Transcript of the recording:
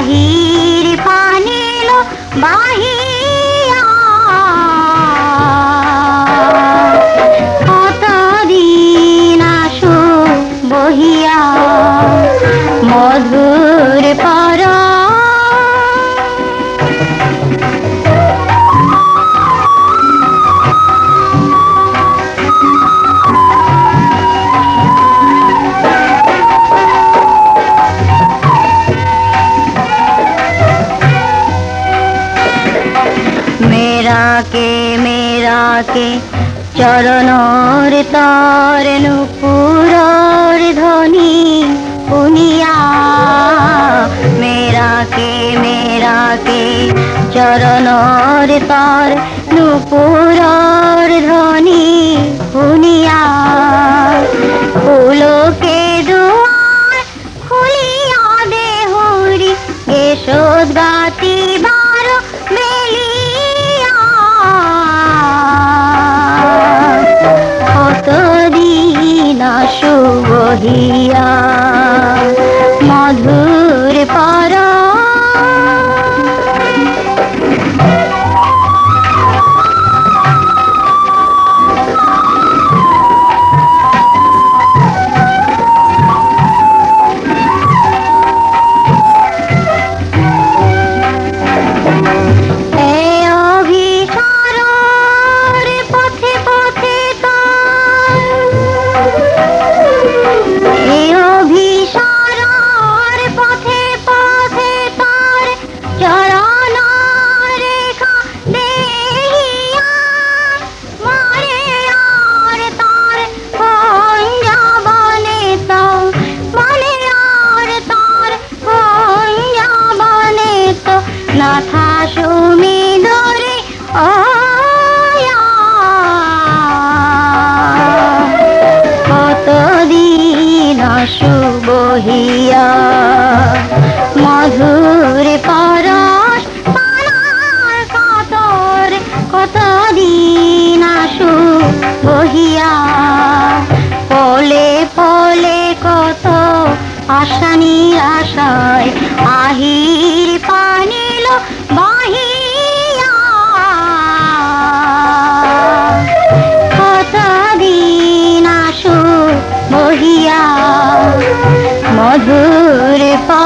আহির পানিল বাহিয়া। বহিয়া মধুর পর মেরা কে চরণর তর নুপুরর ধ্বনি পুনিয়া মেরা কে মেরা কে চরণর তর নুপুরর 呀、কতদিন শুভহিয়া মধুর পরশ পানার কাতর কতদিন আসু বহিয়া? ফলে ফলে কত আশা নিরাশায় আহির পানিল বাহিয়া মধুর পা